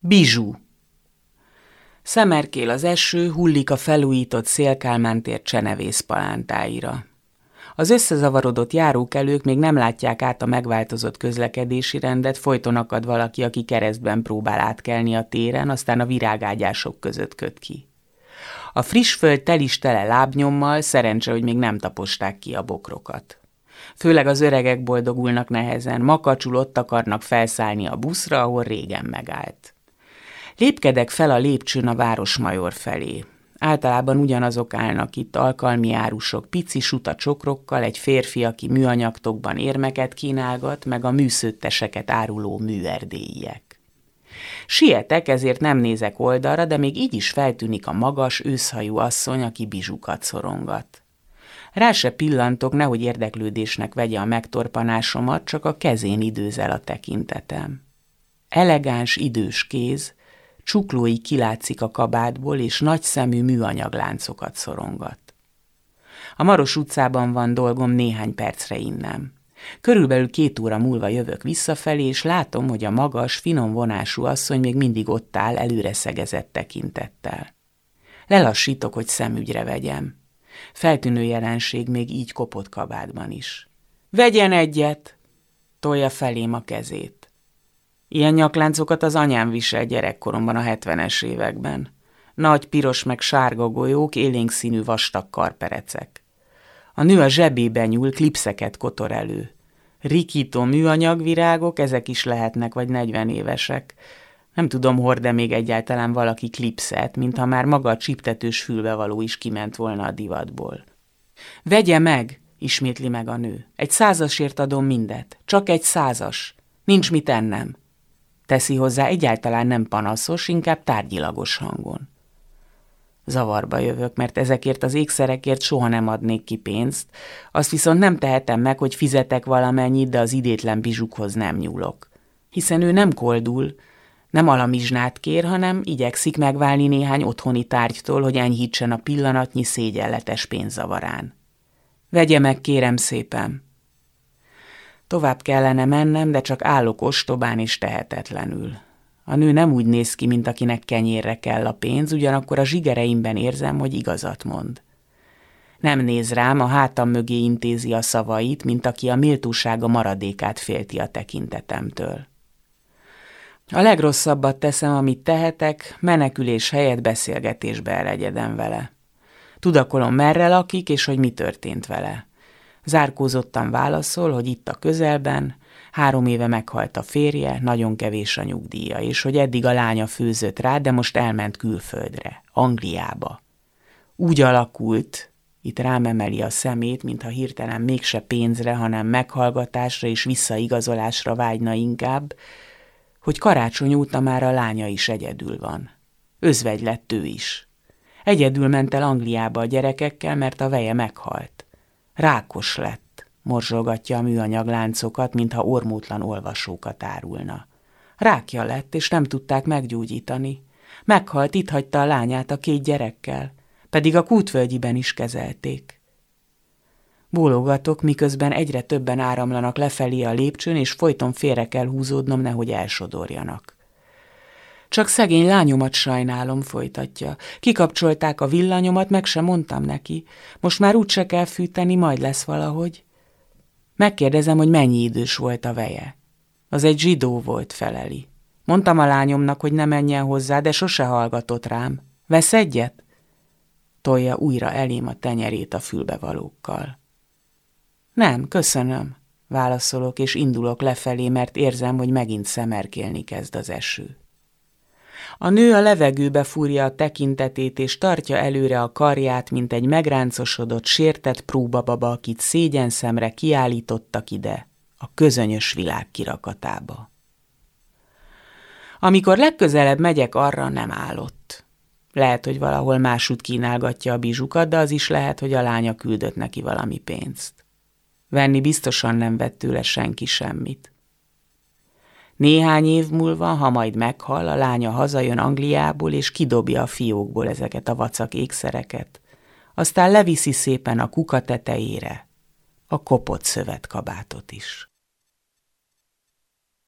Bizsú Szemerkél az eső, hullik a felújított Szélkálmán tér csenevész palántáira. Az összezavarodott járókelők még nem látják át a megváltozott közlekedési rendet, folyton akad valaki, aki keresztben próbál átkelni a téren, aztán a virágágyások között köt ki. A friss föld tel is tele lábnyommal, szerencse, hogy még nem taposták ki a bokrokat. Főleg az öregek boldogulnak nehezen, makacsul ott akarnak felszállni a buszra, ahol régen megállt. Lépkedek fel a lépcsőn a Városmajor felé. Általában ugyanazok állnak itt, alkalmi árusok, pici suta csokrokkal, egy férfi, aki műanyagtokban érmeket kínálgat, meg a műszőtteseket áruló műerdélyiek. Sietek, ezért nem nézek oldalra, de még így is feltűnik a magas, őszhajú asszony, aki bizsukat szorongat. Rá se pillantok, nehogy érdeklődésnek vegye a megtorpanásomat, csak a kezén időzel a tekintetem. Elegáns, idős kéz, csuklói kilátszik a kabátból, és nagy szemű műanyag láncokat szorongat. A Maros utcában van dolgom néhány percre innen. Körülbelül két óra múlva jövök visszafelé, és látom, hogy a magas, finom vonású asszony még mindig ott áll előre szegezett tekintettel. Lelassítok, hogy szemügyre vegyem. Feltűnő jelenség még így kopott kabátban is. Vegyen egyet! Tolja felém a kezét. Ilyen nyakláncokat az anyám visel gyerekkoromban a hetvenes években. Nagy piros meg sárga golyók, élénk színű vastag karperecek. A nő a zsebébe nyúl, klipszeket kotor elő. Rikító műanyagvirágok, ezek is lehetnek, vagy 40 évesek. Nem tudom, hord-e még egyáltalán valaki klipszet, mintha már maga a csiptetős fülbevaló is kiment volna a divatból. Vegye meg, ismétli meg a nő. Egy százasért adom mindet. Csak egy százas. Nincs mit ennem teszi hozzá egyáltalán nem panaszos, inkább tárgyilagos hangon. Zavarba jövök, mert ezekért az ékszerekért soha nem adnék ki pénzt, azt viszont nem tehetem meg, hogy fizetek valamennyit, de az idétlen bizsukhoz nem nyúlok. Hiszen ő nem koldul, nem alamizsnát kér, hanem igyekszik megválni néhány otthoni tárgytól, hogy enyhítsen a pillanatnyi szégyenletes pénzavarán. Vegye meg, kérem szépen! Tovább kellene mennem, de csak állok ostobán és tehetetlenül. A nő nem úgy néz ki, mint akinek kenyérre kell a pénz, ugyanakkor a zsigereimben érzem, hogy igazat mond. Nem néz rám, a hátam mögé intézi a szavait, mint aki a méltósága maradékát félti a tekintetemtől. A legrosszabbat teszem, amit tehetek, menekülés helyett beszélgetésbe elegyedem vele. Tudakolom, merre lakik, és hogy mi történt vele. Zárkózottan válaszol, hogy itt a közelben, három éve meghalt a férje, nagyon kevés a nyugdíja, és hogy eddig a lánya főzött rá, de most elment külföldre, Angliába. Úgy alakult, itt rám emeli a szemét, mintha hirtelen mégse pénzre, hanem meghallgatásra és visszaigazolásra vágyna inkább, hogy karácsony óta már a lánya is egyedül van. Özvegy lett ő is. Egyedül ment el Angliába a gyerekekkel, mert a veje meghalt. Rákos lett, morzsolgatja a műanyag láncokat, mintha ormótlan olvasókat árulna. Rákja lett, és nem tudták meggyógyítani. Meghalt, itt hagyta a lányát a két gyerekkel, pedig a kútvölgyiben is kezelték. Bólogatok, miközben egyre többen áramlanak lefelé a lépcsőn, és folyton félre kell húzódnom, nehogy elsodorjanak. Csak szegény lányomat sajnálom, folytatja. Kikapcsolták a villanyomat, meg sem mondtam neki. Most már úgy se kell fűteni, majd lesz valahogy. Megkérdezem, hogy mennyi idős volt a veje. Az egy zsidó volt, feleli. Mondtam a lányomnak, hogy ne menjen hozzá, de sose hallgatott rám. Vesz egyet? Tolja újra elém a tenyerét a fülbevalókkal. Nem, köszönöm, válaszolok, és indulok lefelé, mert érzem, hogy megint szemerkélni kezd az eső. A nő a levegőbe fúrja a tekintetét, és tartja előre a karját, mint egy megráncosodott, sértett próbababa, akit szégyen szemre kiállítottak ide, a közönyös világ kirakatába. Amikor legközelebb megyek arra, nem állott. Lehet, hogy valahol másút kínálgatja a bizsukat, de az is lehet, hogy a lánya küldött neki valami pénzt. Venni biztosan nem vett tőle senki semmit. Néhány év múlva, ha majd meghal, a lánya hazajön Angliából, és kidobja a fiókból ezeket a vacak ékszereket. Aztán leviszi szépen a kuka tetejére a kopott szövetkabátot is.